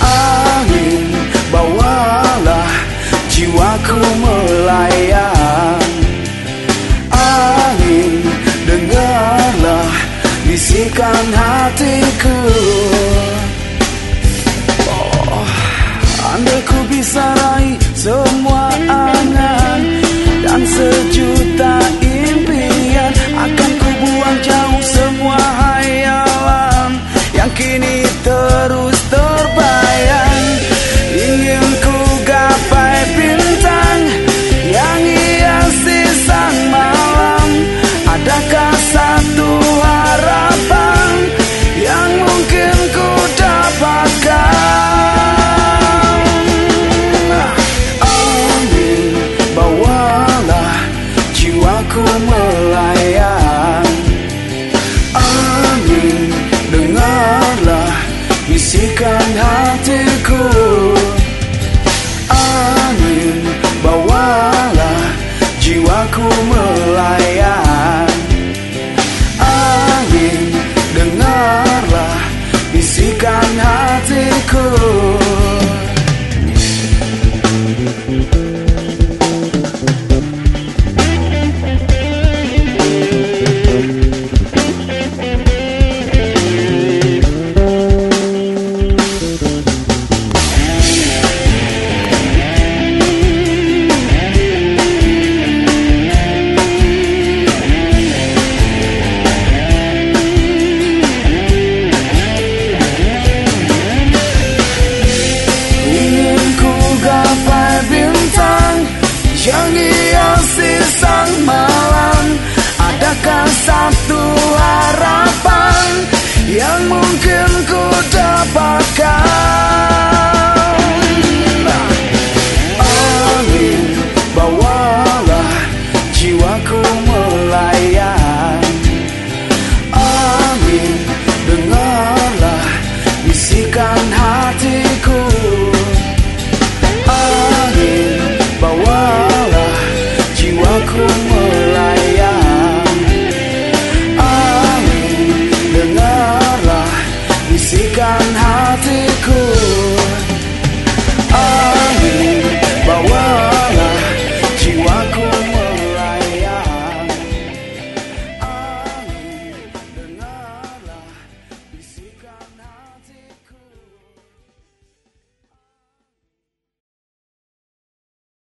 Angin bawalah jiwaku melayang. Angin dengarlah bisikan hatiku. Oh, andai ku bisa raih semua angan dan sejuta ini gritar os cool. sang malam. Adakah satu harapan Yang mungkin ku dapatkan?